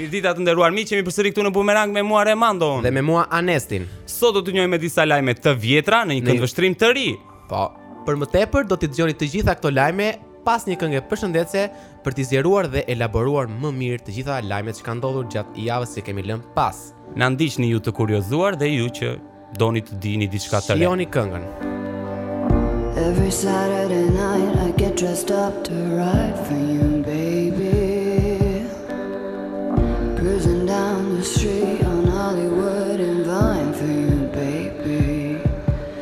Mirdita të nderuar miq, jemi përsëri këtu në Bumerang me mua Remandon. Dhe me mua Anestin. Sot do të njohim me disa lajme të vjetra në një këndvështrim të ri. Po, për më tepër do t'i dëgjoni të gjitha këto lajme Pas një kënge përshëndetëse për t'i zgjeruar dhe elaboruar më mirë të gjitha lajmet që kanë ndodhur gjatë javës që kemi lënë pas. Na ndiqni ju të kuriozuar dhe ju që doni të dini diçka të re. Shijoni këngën. Every Saturday night I get dressed up to ride for you baby Cruising down the street on Hollywood and Vine for you baby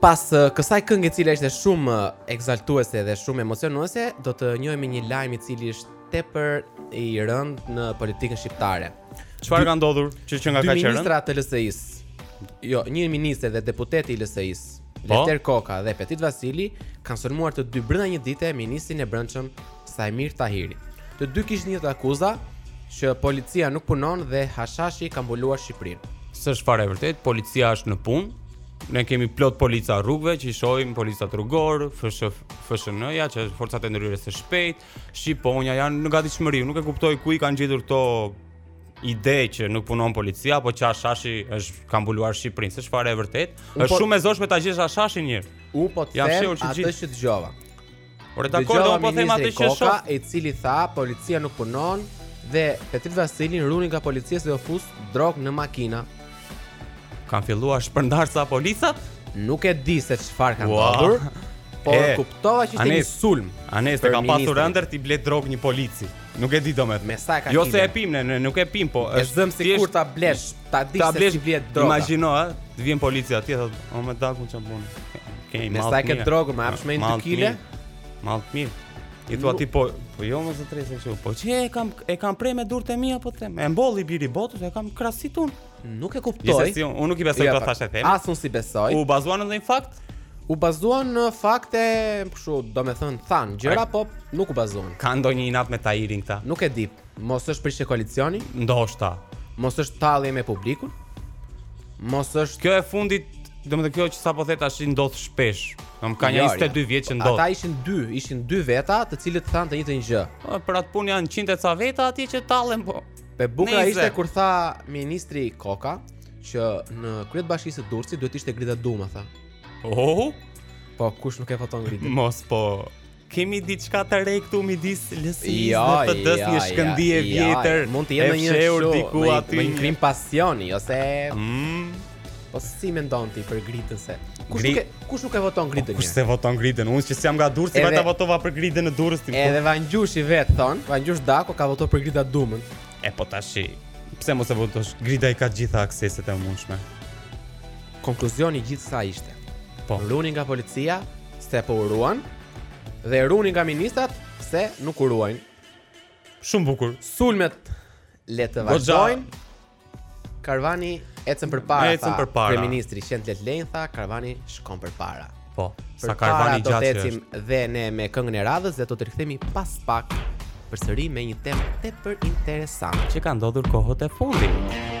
Pas uh, kësaj këngë e cila ishte shumë uh, ekzaltuese dhe shumë emocionuese, do të njohemi një lajm i cili është tepër i rëndë në politikën shqiptare. Çfarë ka ndodhur që që nga ka qenë? Dy ministra të LSI-së. Jo, një ministër dhe deputet i LSI-së, po? Lefter Koka dhe Petrit Vasili, kanë sulmuar të dy brenda një dite ministrin e Brendshëm Saimir Tahiri. Të dy kishin një akuzë që policia nuk punon dhe hashashi ka mbuluar Shqipërinë. S'është fare e vërtetë, policia është në punë, Ne kemi plot polica rrugëve që i shohim policia rrugore, FSHN-ja që është forcat e ndërhyrjes së shpejtë, shqiponja janë në gatishmëri. Nuk e kuptoj ku i kanë gjetur këto ide që nuk punon policia apo që hashashi është ka mbuluar Shqipërinë, s'është fare e vërtetë. Është po, shumë e zorshme ta gjesh hashashin. Unë po të them atë që dëgjova. Ore dakord, unë po them atë që shoh. I cili tha, policia nuk punon dhe Petrit Vasili: ruhuni nga policia se do ju fusë drogë në makina. Kanë filluar shpërndarës policat? Nuk e di se çfarë ka ndodhur. Por kuptova që ishte një sulm. Anest, e kam pasur ëndërr t'i ble drogë një polici. Nuk e di domethënë. Me sa e kanë. Jo se e pim ne, nuk e pim po. E zëmë sikur ta blesh, ta dish ta blesh, se si blihet droga. Imagjino, ë, të vjen policia atje thotë, "O me daku ça bën." Okej, me sa e ke drogë, më jepsh 1 kg? Mall të mirë. I thua ti po, po jo më zotëri se çu. Po ça, e kam e kam prej me duart e mia po them. E mbolli biri i botës, e kam krasit unë. Nuk e kuptoj. Gjithsesi, unë nuk i besoj këto thashetheme. As unë s'i besoj. U bazuan në ndonjë fakt? U bazuan në fakte, kështu, domethënë thanë gjëra po nuk u bazuan. Ka ndonjë inat me Tahirin këta? Nuk e di. Mos është prishje koalicioni? Ndoshta. Mos është tallje me publikun? Mos është Kjo e fundit domethënë kjo që sapo the tashi ndodh shpesh Nami ka një 22 vjet që ndodh Ata ishin dy, ishin dy veta të cilët thanë të njëjtën gjë Për atë punë janë njëqind e ca veta atje që tallen po Po e bukura ishte kur tha ministri Koka që në krye të bashkisë së Durrësit duhet të ishte Grida Duma tha. Oh? Po kush nuk e voton Gridën? Mos po. Kemi diçka të re këtu midis LSI-së, ja, dhe PD-së, ja, një shkëndijë e vjetër. Ja, ja, mund të jetë një show diku aty, një krim pasioni ose mm. Po si mendon ti për Gridën se? Kush nuk e kush nuk e voton Gridën? Po, kush s'e voton Gridën? Unë që jam nga Durrësi, edhe, vetë votova për Gridën në Durrës tim. Edhe Vangjushi vetë thonë, Vangjush Dako ka votuar për Grida Dumën. E po tashi, pse mos e votosh? Grida i ka gjithë akseset e mundshme. Konkluzioni i gjithë sa ishte. Po. Ruhuni nga policia se po ju ruan dhe ruhuni nga ministrat se nuk ju ruajnë. Shumë bukur. Sulmet le të vazhdojnë. Karvani ecën përpara. Ecën përpara. Kryeministri qentë le të lehin tha, karvani shkon përpara. Po, sa karvan i gjatë. Do të ecim dhe ne me këngën e radhës dhe do të rikthehemi pas pak përsëri me një temë tepër interesante që ka ndodhur kohët e fundit.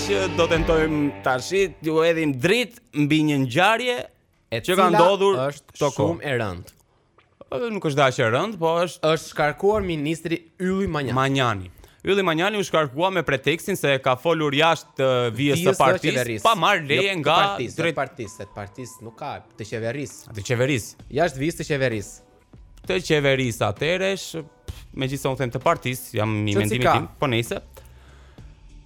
që do tentojmë tashi t'i hedhim dritë mbi një ngjarje që ka ndodhur këto kohë, shumë e rëndë. Po nuk është dhe aq e rëndë, po është është shkarkuar ministri Ylli Manjani. Manjani. Ylli Manjani u shkarkua me pretekstin se ka folur jashtë uh, vijës së partisë, pa marrë jo, leje nga partisë, drejt... partisë, se partisë nuk ka të qeverisë. Të qeverisë. Jashtë vijës të qeverisë. Të qeverisë atëherë megjithëse unë them të partisë, jam i mendimit tim, po nejse.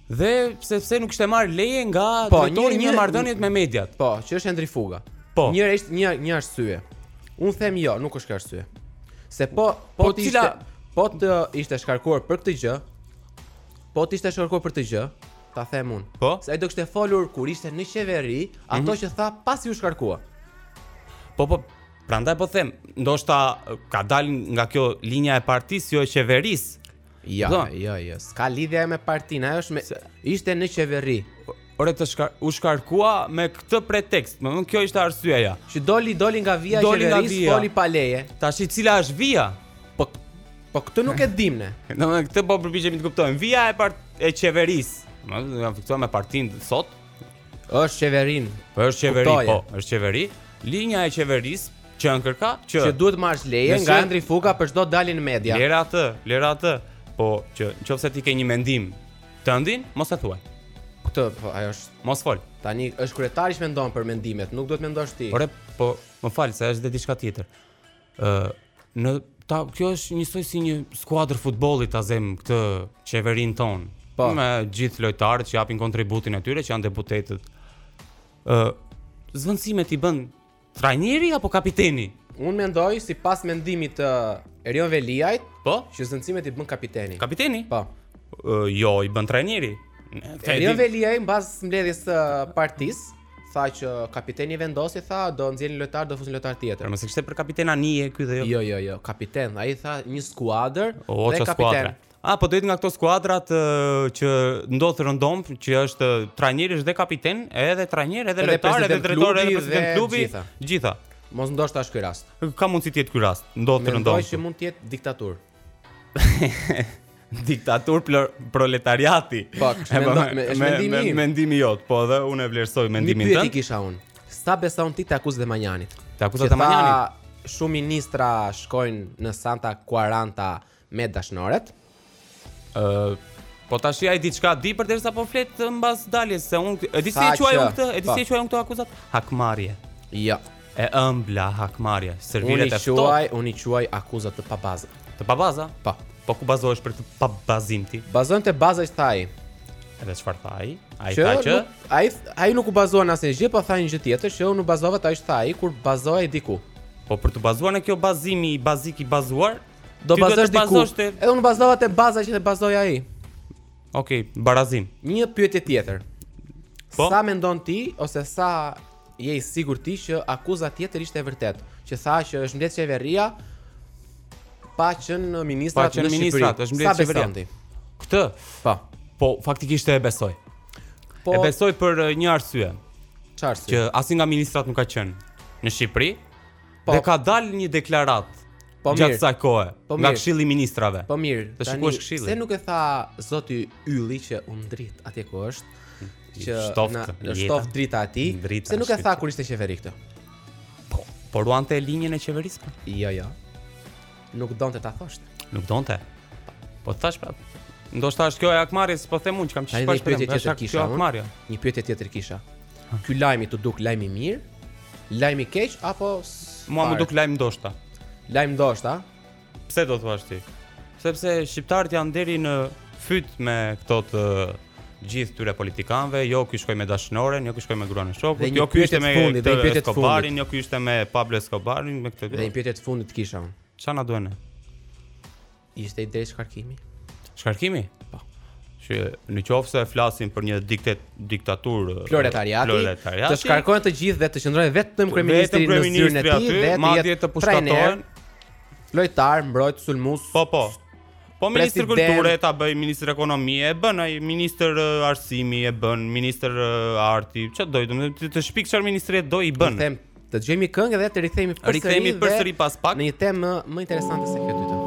Dhe sepse nuk ishte marrë leje nga po, drejtori i marrëdhënieve me mediat. Po, që është Endri Fuga. Po. Një është një një arsye. Unë them jo, nuk është arsye. Se po po, po të ishte po të ishte shkarkuar për këtë gjë. Po të ishte shkarkuar për këtë gjë, ta them unë. Po. Se ai do kishte folur kur ishte në qeveri, ato mm -hmm. që tha pasi u shkarkua. Po po, Prandaj po them, ndoshta ka dalë nga kjo linja e partisë, jo e qeverisë. Jo, ja, jo, ja, jo, ja. s'ka lidhje me partinë, ajo është me Se... ishte në qeveri. Ore të shkar u shkarkua me këtë pretekst, domethënë kjo ishte arsyeja. Që doli doli nga vija e qeverisë, foli pa leje. Tashi cila është vija? Po po këtë nuk e dimë ne. Domethënë këtë po përpiqemi të kuptojmë. Vija e part e qeverisë. Ç'u fiksuam me partinë sot. Është qeverin. Po është qeveri, po, është qeveri. Linja e qeverisë që anë kërka që që duhet të marrësh leje nga Endri Fuga për çdo dalje në media. Lëre atë, lëre atë. Po që në qoftë se ti ke një mendim tëndin, mos e thuaj. Këtë, po ajo është mos fol. Tani është kryetari që mendon për mendimet, nuk duhet mendosh ti. Ore, po më fal se është dhe diçka tjetër. Ë në ta kjo është njësoj si një skuadër futbolli ta zëmë këtë qeverinë tonë. Po. Me gjithë lojtarët që japin kontributin e tyre që janë deputetët. Ë zëvendësimet i bën trajneri apo kapiteni? Unë mendoj sipas mendimit të Erion Veliajt, po, që zëvendësimet i bën kapiteni. Kapiteni? Po. Uh, jo, i bën trajneri. Erion Veliaj, mbas mbledhjes së partisë, tha që kapiteni vendosi tha do nxjerr një lojtar do fus një lojtar tjetër. Pra, mos e kishte për kapiten anije ky dhe jo. Jo, jo, jo, kapiten. Ai tha një skuadër dhe kapiten. Apo do jetë nga këto skuadrat që ndodh rëndom që është trajneri dhe kapiten, edhe trajner, edhe lojtar, edhe drejtor, edhe president klubi, gjitha. gjitha. Mos ndoshta është ky rast. Ka mundësi të jetë ky rast, ndodh rëndom. Mendoj se mund të jetë diktaturë. diktaturë proletariati. Po, mendimi mendimi jot, po edhe unë e vlerësoj mendimin tënd. Një pyetje kisha unë. Sa beson ti te akuzat e Manjanit? Te akuzat e Manjanit? Shumë ministra shkojnë në Santa Quaranta me dashnoret. Uh, po tashi ai diçka di përderisa po flet mbas daljes se unë... E di si e quaj unë këtë? E di si e quaj unë këto akuzat? Hakmarrje. Ja. Jo. E ëmbla hakmarrja, serviret e ftohtë. Unë i quaj akuza të pabaza. Të pabaza? Po. Po ku bazohesh për të pabazim ti? Bazohem te baza që tha ai. Edhe çfarë tha ai? Ai tha që ai ai nuk u bazua në asnjë gjë, po tha një gjë tjetër që unë u bazova te ajo që tha ai kur bazohej diku. Po për të bazuar në kjo bazimi i bazik i bazuar, do bazohesh diku. Te... Edhe unë bazova te baza që e bazoi ai. Okej, okay, barazim. Një pyetje tjetër. Po? Sa mendon ti ose sa Je i sigurt ti që akuza tjetër ishte e vërtetë, që tha që është mbledhur qeveria pa qenë ministrat pa qenë në Shqipëri. Ministrat, është mbledhur qeveria. Këtë? Po. Po, faktikisht e besoj. Po, e besoj për uh, një arsye. Çfarë arsye? Që asnjë nga ministrat nuk ka qenë në Shqipëri. Po. Dhe ka dalë një deklaratë Po mirë. Gjatë asaj kohe. Po nga Këshilli i Ministrave. Po mirë. Të shikosh këshillin. Pse nuk e tha zoti Ylli që ndrittë atje ku është. që na shtoft drita e tij, pse nuk e tha kur ishte në qeveri këtë. Po, po ruante linjën e qeverisë? Po? Jo, jo. Nuk donte ta thoshte. Nuk donte. Po thashë prapë. Ndoshta është kjo e hakmarrjes, po them unë që kam çfarë shpate për të thënë kjo hakmarrja. Një pyetje tjetër kisha. Ky lajmi t'u duk lajm i mirë, lajm i keq apo mua m'u duk lajm ndoshta. Lajm ndoshta, Pse do thuash ti? Sepse shqiptarët janë deri në fyt me këto të gjithë këtyre politikanëve, jo ky shkoi me dashnoren, jo ky shkoi me gruan e shokut, jo ky ishte me fundit, një pyetje të fundit, jo ky ishte me Pablo Escobarin, me këtë. Dhe një pyetje të fundit kisha unë. Çfarë na duhen? Ishte i drejtë shkarkimi. Shkarkimi? Po. Që në qoftë se flasim për një diktet diktaturë proletariati, proletariati, të shkarkohen të gjithë dhe të qëndrojë vetëm kryeministri në zyrën e tij dhe të jetë i plotfuqishëm. Lojtar, mbrojtës, sulmues. Po, po. Po ministër kulture ta bëj, ministër ekonomie e bën, ai ministër arsimi e bën, ministër arti, ça do, domethënë të, të shpik çfarë ministrie do i bën. Them, të dëgjojmë këngë dhe të rikthehemi përsëri. Rikthehemi përsëri pas pak. Në një temë më, më interesante se kjo e dytë.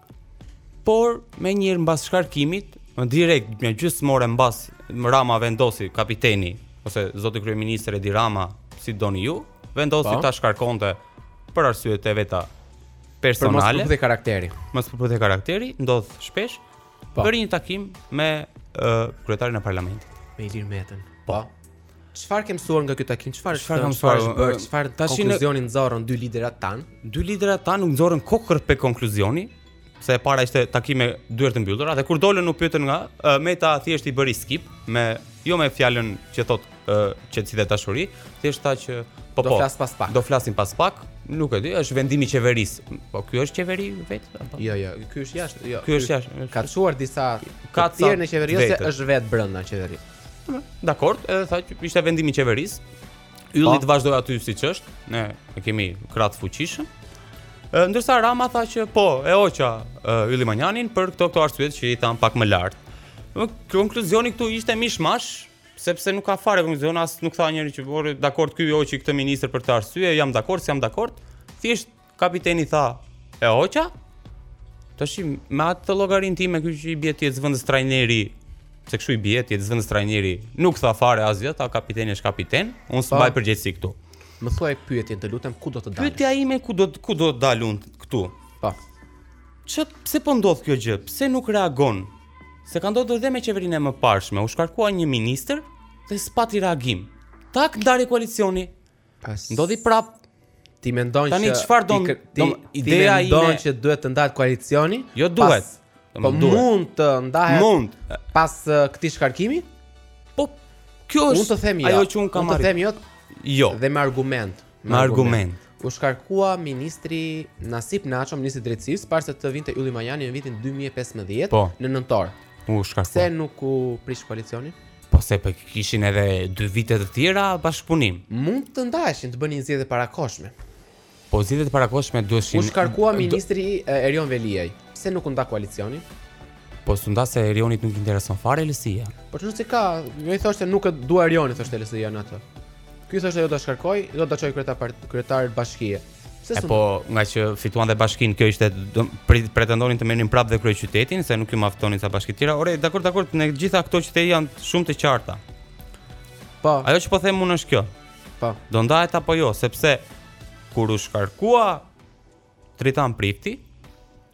Por, menjëherë mbas shkarkimit, në direkt, një gjysmë ore mbas Rama vendosi kapiteni, ose zoti kryeministër Edi Rama, si doni ju, vendosi po. ta shkarkonte për arsyet e veta personale. Për mospërputhje karakteri. Mospërputhje karakteri, ndodh shpesh, po. për një takim me uh, kryetarin e parlamentit. Me Ilir Metën. Po. Çfarë ke mësuar nga ky takim? Çfarë është çfarë është bërë? Çfarë tash konkluzioni nxorën dy liderat tanë? Dy liderat tanë nuk nxorën kokërr pe konkluzioni, se e para ishte takim me dyer të mbyllura dhe kur dolën u pyetën nga uh, Meta thjesht i bëri skip me jo me fjalën që thotë uh, që si dhe dashuri, thjesht tha që po, po. Do flas pas pak. Do flasim pas pak. Nuk e di, është vendimi i qeverisë. Po ky është qeveri vetë apo? Jo, jo, ky është jashtë, jo. Ky është jashtë. Ka çuar disa ka të tjerë në qeveri ose është vetë brenda qeverisë. Dakord, edhe tha që ishte vendimi i qeverisë. Ylli po. të vazhdojë aty siç është, ne e kemi krah të fuqishëm. Ndërsa Rama tha që po, e hoqa Ylli Manjanin për këto këto arsye që i thanë pak më lart. Konkluzioni këtu ishte mishmash, sepse nuk ka fare konkluzion as nuk tha njeri që po dakord ky hoqi këtë ministër për këtë arsye, jam dakord, s'jam dakord. Thjesht Kapiteni tha, e hoqa. Tashi, me atë llogarinë time ky që i bie të jetë zëvendës trajneri, se kështu i bie të jetë zëvendës trajneri, nuk tha fare asgjë, tha kapiteni është kapiten, unë s'mbaj përgjegjësi këtu. Më thuaj pyetjen, të lutem ku do të dalësh? Pyetja ime ku do ku do të dal unë këtu? Po. Çë pse po ndodh kjo gjë? Pse nuk reagon? Se ka ndodhur dhe me qeverinë e mëparshme, u shkarkua një ministër dhe s'pati reagim. T'u ndarë koalicioni. Pas... Ndodhi prap Ti mendon që Tani çfarë do ti, ti, ti ideja ime mendon që duhet të ndahet koalicioni? Jo duhet. Pas, po duhet. mund të ndahet mund. pas uh, këtij shkarkimi? Po kjo është Unë të them jo. Ajo që unë kam marrë. Unë të them jo. Jo. Dhe me argument. Me, me argument. argument. U shkarkua ministri Nasip Naço, ministri i drejtësisë, para se të vinte Ylli Manjani në vitin 2015 po. në nëntor. U shkarkua. Pse nuk u prish koalicioni? Po se për po kishin edhe dy vite të tjera bashkëpunim. Mund të ndaheshin të bënin zgjedhje të parakohshme. Po zgjedhjet e parakohshme duheshin. U shkarkua ministri Erion Veliaj. Pse nuk u nda koalicioni? Po s'u nda se Erionit nuk i intereson fare LSI-ja. Po çu se ka, më i thoshte nuk e dua Erionin thoshte LSI-ja në atë. Ky thoshte a jo do ta shkarkoj, do ta çoj kryetar kryetar bashkie. E po, nga që fituan dhe bashkinë, kjo ishte pretendonin të merrnin prapë dhe kryeqytetin, se nuk ju mjaftonin ca bashki të tjera. Ore, dakor, dakor, në të gjitha këto qytete janë shumë të qarta. Po. Ajo që po them unë është kjo. Po. Do ndahet apo jo, sepse kur u shkarkua Dritan Prifti,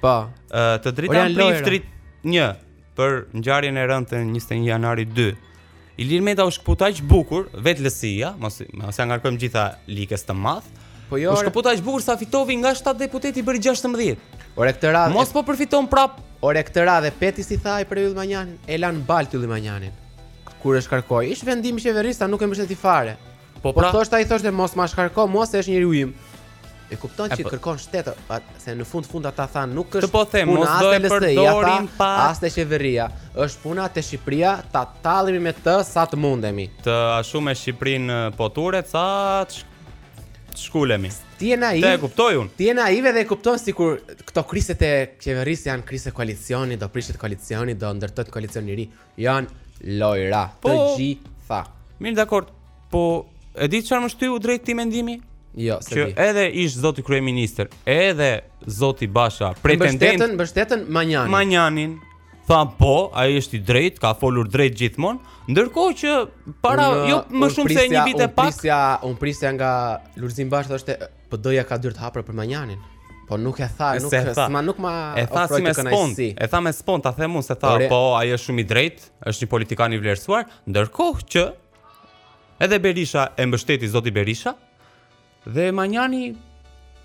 Po. Ë te Dritan Priftit 1 për ngjarjen e rëndë të 21 janarit 2. Ilir Meta u shkëput aq bukur, vetë LSI-ja, mos mos ja ngarkojmë gjitha Likës të madh. Po jo. U shkëput aq bukur sa fitoi nga 7 deputetë i bëri 16. Ore këtë radhë. Mos po përfiton prap. Ore këtë radhë Peti si thaj për Ylli Manjanin, e lanë baltë Ylli Manjanin. Kur e shkarkoi, ish vendim i qeverisë, nuk e mbështeti fare. Po, po pra. Po thoshte ai thoshte mos ma shkarko mua se është njeriu im. E kupton që po. kërkon shtet, se në fund fund ata thanë nuk është po them, puna as te LSI-ja pa as te qeveria, është puna te Shqipëria ta tallemi me të sa të mundemi. Të ashtu me Shqipërinë po ture ca shkulemi. Ti je naiv. S'e kuptoj un. Ti je naiv dhe e kupton sikur këto krizet e qeverisë janë krizë koalicioni, do prishet koalicioni, do ndërtohet koalicioni i ri. Janë lojëra po, të gjitha. Mirë dakord. Po e di çfarë më shtyu drejt këtij mendimi? Jo, s'e di. edhe ish zoti kryeministër, edhe zoti Basha pretendent mbështetën mbështetën Manjanin. Manjanin tha po, ai është i drejtë, ka folur drejt gjithmonë, ndërkohë që para un, jo më shumë se një vit e pak. Unë prisja, unë prisja nga Lulzim Basha thoshte PD-ja ka dyert hapur për Manjanin. Po nuk e tha, nuk e tha. Nuk ma e tha si me spont. E tha me spont, ta them unë se tha, po ai është shumë i drejtë, është një politikan i vlerësuar, ndërkohë që edhe Berisha e mbështeti zoti Berisha dhe Manjani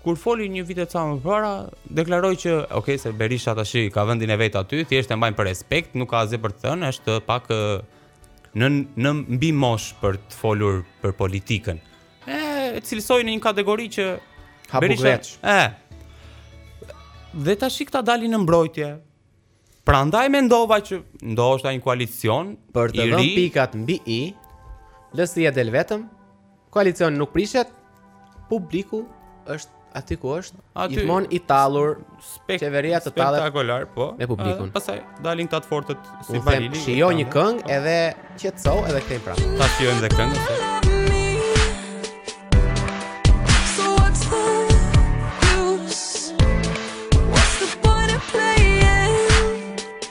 kur foli një vit e ca më para, deklaroi që, ok, se Berisha tash ka vendin e vet aty, thjesht e mbajnë për respekt, nuk ka asgjë për të thënë, është pak në në mbi mosh për të folur për politikën. E cilësoi në një kategori që Berisha. E. Dhe tashi këta dalin në mbrojtje. Prandaj mendova që ndoshta një koalicion për të vënë pikat mbi i, LSI-ja del vetëm. Koalicioni nuk prishet. Publiku është Aty ku është? Aty gjithmonë i tallur. Spekt, qeveria të tallet. Spektakolar, po. Me publikun. Edhe, pastaj dalin këta të fortët si Barili. Shijo një këngë po. edhe qetësou edhe këtej pra. Ta shijojmë dhe këngën. Po.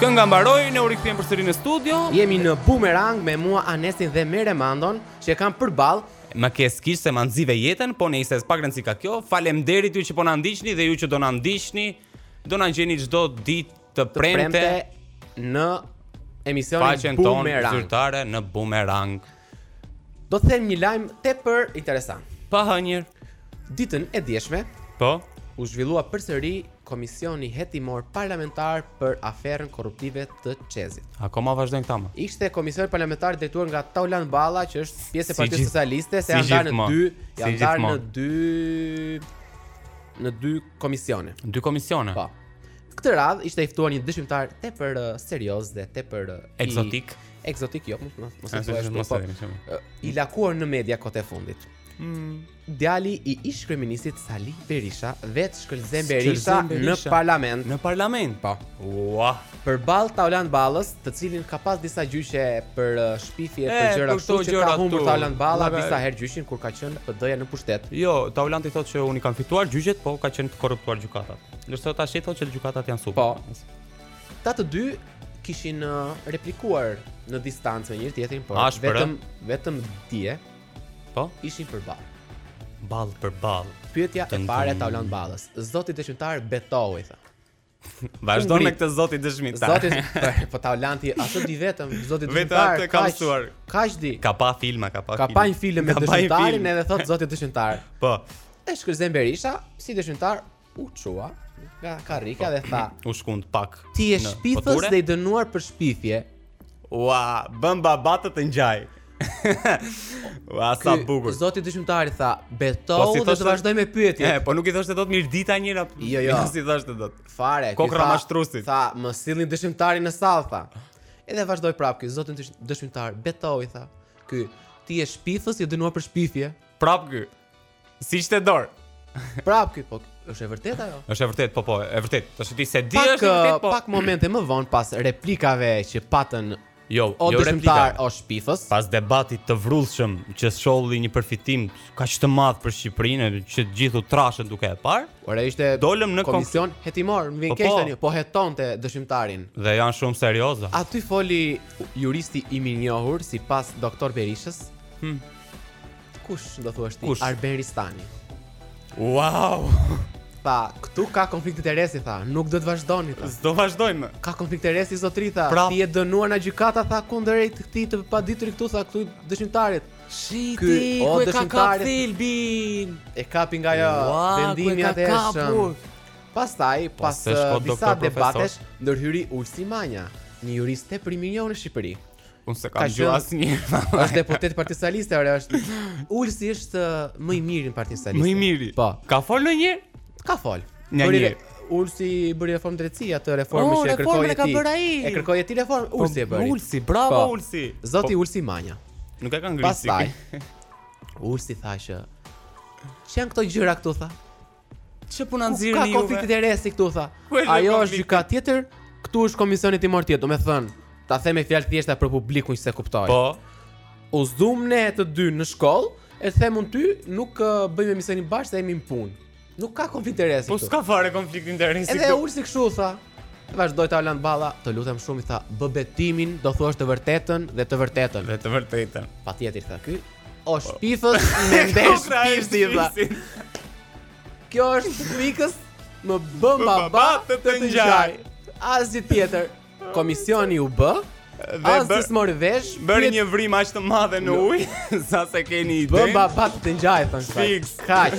Kënga mbaroi, ne u rikthyem përsëri në studio. Jemi në Bumerang me mua Anesin dhe me Remandon që e kam përballë. Më kesh kij se ma nxive jetën, po nejse pak rëndësi ka kjo. Faleminderit ju që po na ndiqni dhe ju që do na ndiqni, do na gjeni çdo ditë të premte në emisionin Bumerang. Faqen tonë zyrtare në Bumerang. Do të themi një lajm tepër interesant. Pa hë njëherë. Ditën e djeshme, po, u zhvillua përsëri Komisioni Hetimor Parlamentar për aferën korruptive të Çezit. Akoma vazhdojnë këta, mo. Ishte komisioni parlamentar drejtuar nga Taulant Balla, që është pjesë e Partisë Socialiste, se janë ndarë në dy, janë ndarë në dy në dy komisione. Dy komisione. Po. Këtë radhë ishte i ftuar një dëshmitar tepër serioz dhe tepër eksotik. Eksotik jo, mos mos mos e thua po, po. I lakuar në media kohët e fundit. Mm. Djali i ish kryeministrit Sali Berisha vetë Shkëlzen Berisha, në parlament. Në parlament, po. Ua, përballë Taulant Ballës, të cilin ka pas disa gjyqe për shpifje e, për gjëra këto që ka humbur Taulant Balla disa herë gjyqin kur ka qenë PD-ja në pushtet. Jo, Taulanti thotë se unë kam fituar gjyqet, po ka qenë të korruptuar gjykatat. Ndërsa tashi thotë që gjykatat janë super. Po. Këta të dy kishin uh, replikuar në distancë me njëri tjetrin, por Ashpër, vetëm vetëm dje po ishin përballë. Ballë për ballë. Pyetja e parë e Taulant Ballës. Zoti dëshmitar betohu i tha. Vazhdon me këtë zoti dëshmitar. Zoti po, po Taulanti atë di vetëm, zoti dëshmitar. Vetëm ka mësuar. Kaq di. Ka pa filma, ka pa. Ka pa një film me dëshmitarin edhe thotë zoti dëshmitar. Po. E Shkëlzen Berisha, si dëshmitar u çua nga karrika po, dhe tha, u shkund pak. Ti je shpifës dhe i dënuar për shpifje. Ua, bëmë baba të të ngjaj. Ua, sa bukur. Zoti dëshmitar i tha, betohu po, si dhe të vazhdoj me pyetjet. E, po nuk i thoshte dot mirëdita njëherë. Jo, jo. s'i thoshte dot. Fare, kokrra e mashtruesit. Tha, më sillni dëshmitarin në sallë, tha. Edhe vazhdoi prapë ky, zoti dëshmitar, betohu i tha. Ky, ti je shpifës, i dënuar për shpifje. Prapë ky. Si ishte dorë? Prapë ky po. Është e vërtetë ajo? Është e vërtetë, po po, e vërtetë. Tashti se di është e vërtetë, po. Pak momente më vonë pas replikave që patën Jo, o dëshmitar. O shpifës. Pas debatit të vrullshëm që solli një përfitim kaq të madh për Shqipërinë, që të gjithë u trashën duke e parë. Ora ishte dolëm në komision kom... hetimor, më vjen po, keq po. tani, po hetonte dëshmitarin. Dhe janë shumë serioze. Aty foli juristi i mirënjohur sipas doktor Berishës. Hm. Kush do thua ti? Arben Ristani. Wow. Tha, këtu ka konflikt interesi tha, nuk do të vazhdoni tha. S'do vazhdojmë. Ka konflikt interesi zotri tha. Pra, ti je dënuar nga gjykata tha kundrejt këtij të padituri këtu tha këtu dëshmitarit. Shihe ti, Ky, o, ku e ka kap thelbin? E kapi nga ajo wow, vendimi i atëhershëm. Pastaj, po, pas disa debatesh, ndërhyri Ulsi Manja, një jurist tepër i mirënjohur në Shqipëri. Unë se kam gojë asnjë është deputet Partisë Socialiste, ore është Ulsi është më i miri në parti socialiste Më i miri? Po Ka folë ndonjë? Ka folë Një një Ulsi bëri reformë drejtësi atë reformë oh, që e kërkoi ti. E kërkoi ti reformë po, Ulsi e bëri. Ulsi, bravo po, Ulsi. Zoti po, Ulsi Manja. Nuk e kanë ngritur. Pastaj Ulsi tha që ç'janë këto gjëra këtu tha? Ç'është puna po nxirrni juve? Ka konflikt interesi këtu tha. Ajo është gjykatë tjetër, këtu është komision hetimor tjetër, domethënë, ta them me fjalë të thjeshta për publikun që s'e kupton. Po. U zumë ne të dy në shkollë, e them unë ty, nuk bëjmë emisionin bashkë, jemi në punë. Nuk ka konflikt interesi. Po s'ka fare konflikt interesi. Edhe Ulsi kështu tha. Vazhdoi të Alan Balla, të lutem shumë i tha, bëj betimin, do thuash të vërtetën dhe të vërtetën. Dhe të vërtetën. Patjetër tha ky, O shpikës me ndesh shpifësi vla Kjo është shpikës më bëj baba të të ngjaj Asgjë tjetër Komisioni u bë Dhe S'bëri, mori vesh Bëri një vrimë aq të madhe në ujë Sa s'e keni idenë Bëm baba të të ngjaj Fiks Kaq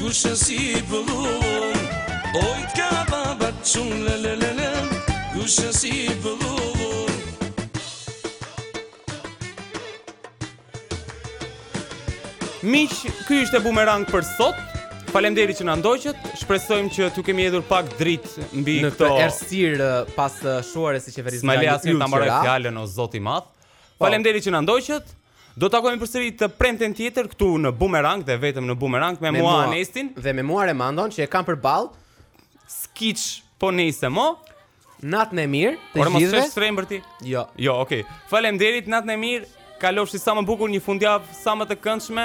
Gushën si pëllumb Oj të ka baba qumësht le le le le Gushën si pëllumb Miq, ky ishte bumerang për sot. Faleminderit që na ndoqët. Shpresojmë që t'ju kemi hedhur pak dritë mbi Në këto. këtë errësirë eh, pas eh, shuarjes së qeverisë Smali Draghi asnjë ta mbaroj Ylqera. fjalën o Zoti i madh. Po. Faleminderit që na ndoqët. Do të takohemi përsëri të premten tjetër këtu në Bumerang dhe vetëm në Bumerang me, me mua Nestin dhe me mua Remandon që e kam përballë Skiç po nejse mo Natën e mirë, të gjithëve. Ore mos je trembur ti? Jo. Jo, okay. Faleminderit, natën e mirë. Kalofshi sa më bukur një fundjavë sa më të këndshme.